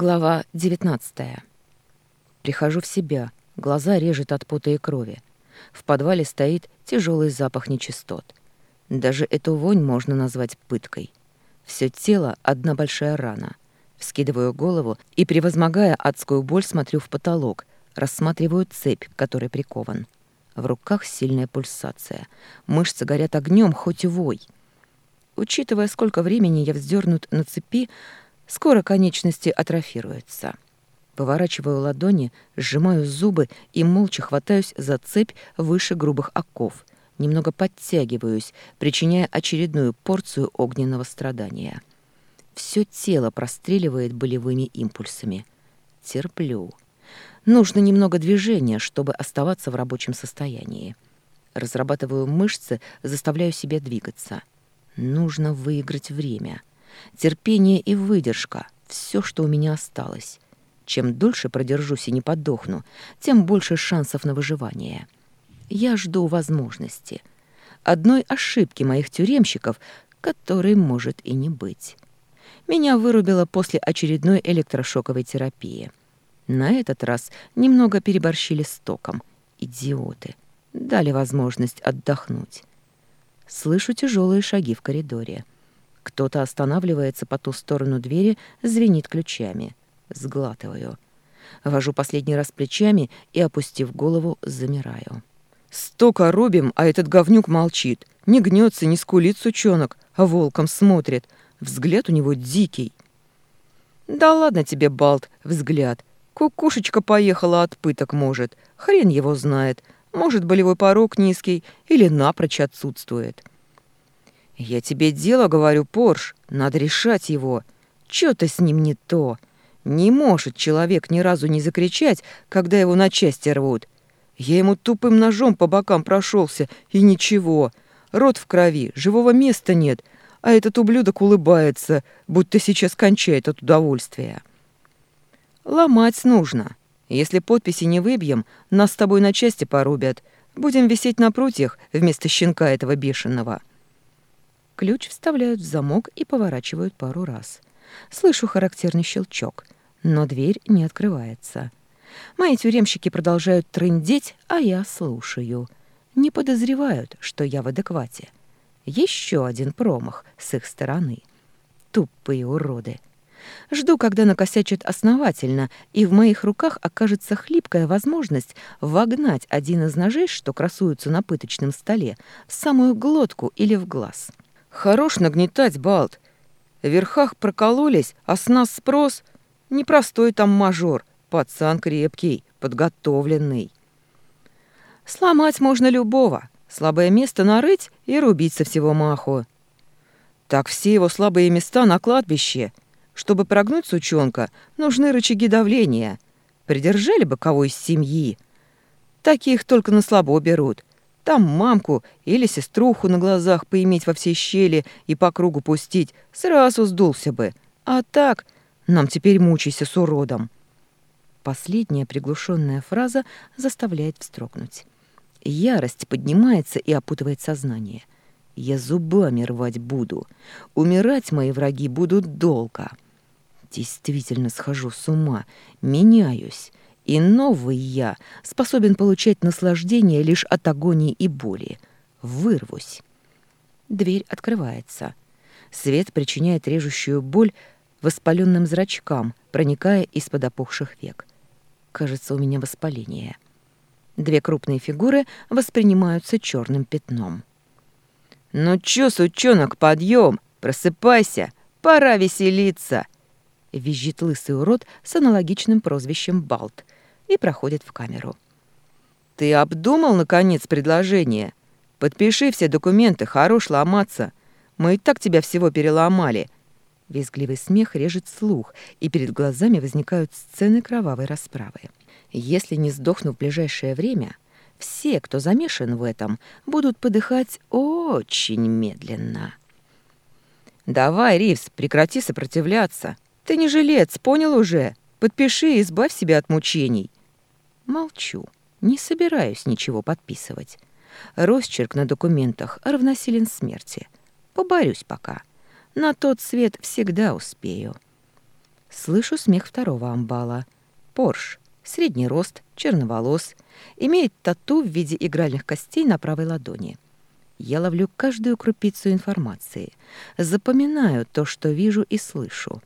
Глава 19. Прихожу в себя, глаза режет от пота и крови. В подвале стоит тяжелый запах нечистот. Даже эту вонь можно назвать пыткой. Все тело — одна большая рана. Вскидываю голову и, превозмогая адскую боль, смотрю в потолок, рассматриваю цепь, которой прикован. В руках сильная пульсация. Мышцы горят огнем, хоть вой. Учитывая, сколько времени я вздернут на цепи, Скоро конечности атрофируются. Поворачиваю ладони, сжимаю зубы и молча хватаюсь за цепь выше грубых оков. Немного подтягиваюсь, причиняя очередную порцию огненного страдания. Все тело простреливает болевыми импульсами. Терплю. Нужно немного движения, чтобы оставаться в рабочем состоянии. Разрабатываю мышцы, заставляю себя двигаться. Нужно выиграть время. Терпение и выдержка — все, что у меня осталось. Чем дольше продержусь и не подохну, тем больше шансов на выживание. Я жду возможности. Одной ошибки моих тюремщиков, которой может и не быть. Меня вырубило после очередной электрошоковой терапии. На этот раз немного переборщили с током. Идиоты. Дали возможность отдохнуть. Слышу тяжелые шаги в коридоре. Кто-то останавливается по ту сторону двери, звенит ключами. Сглатываю. Вожу последний раз плечами и, опустив голову, замираю. «Столько рубим, а этот говнюк молчит. Не гнется, не скулит сучонок, а волком смотрит. Взгляд у него дикий». «Да ладно тебе, Балт, взгляд. Кукушечка поехала от пыток, может. Хрен его знает. Может, болевой порог низкий или напрочь отсутствует». «Я тебе дело говорю, Порш, надо решать его. Чё-то с ним не то. Не может человек ни разу не закричать, когда его на части рвут. Я ему тупым ножом по бокам прошелся, и ничего. Рот в крови, живого места нет, а этот ублюдок улыбается, будто сейчас кончает от удовольствия. Ломать нужно. Если подписи не выбьем, нас с тобой на части порубят. Будем висеть на прутьях вместо щенка этого бешеного. Ключ вставляют в замок и поворачивают пару раз. Слышу характерный щелчок, но дверь не открывается. Мои тюремщики продолжают трындеть, а я слушаю. Не подозревают, что я в адеквате. Еще один промах с их стороны. Тупые уроды. Жду, когда накосячат основательно, и в моих руках окажется хлипкая возможность вогнать один из ножей, что красуются на пыточном столе, в самую глотку или в глаз. Хорош нагнетать, Балт. В верхах прокололись, а с нас спрос. Непростой там мажор, пацан крепкий, подготовленный. Сломать можно любого, слабое место нарыть и рубить со всего маху. Так все его слабые места на кладбище. Чтобы прогнуть сучонка, нужны рычаги давления. Придержали бы кого из семьи. Таких только на слабо берут. Там мамку или сеструху на глазах поиметь во всей щели и по кругу пустить, сразу сдулся бы. А так, нам теперь мучайся с уродом. Последняя приглушенная фраза заставляет встрогнуть. Ярость поднимается и опутывает сознание. Я зубами рвать буду. Умирать мои враги будут долго. Действительно схожу с ума, меняюсь. И новый я способен получать наслаждение лишь от агонии и боли. Вырвусь. Дверь открывается. Свет причиняет режущую боль воспаленным зрачкам, проникая из-под опухших век. Кажется, у меня воспаление. Две крупные фигуры воспринимаются черным пятном. «Ну чё, сучонок, подъем! Просыпайся! Пора веселиться!» Визжит лысый урод с аналогичным прозвищем Балт — и проходит в камеру. «Ты обдумал, наконец, предложение? Подпиши все документы, хорош ломаться. Мы и так тебя всего переломали». Визгливый смех режет слух, и перед глазами возникают сцены кровавой расправы. Если не сдохну в ближайшее время, все, кто замешан в этом, будут подыхать очень медленно. «Давай, Ривз, прекрати сопротивляться. Ты не жилец, понял уже? Подпиши и избавь себя от мучений. Молчу. Не собираюсь ничего подписывать. Росчерк на документах равносилен смерти. Поборюсь пока. На тот свет всегда успею. Слышу смех второго амбала. Порш. Средний рост, черноволос. Имеет тату в виде игральных костей на правой ладони. Я ловлю каждую крупицу информации. Запоминаю то, что вижу и слышу.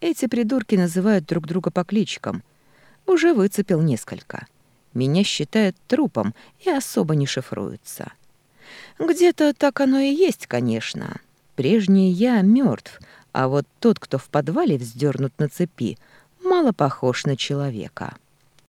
Эти придурки называют друг друга по кличкам. Уже выцепил несколько. Меня считают трупом и особо не шифруются. Где-то так оно и есть, конечно. Прежний я мертв, а вот тот, кто в подвале вздернут на цепи, мало похож на человека.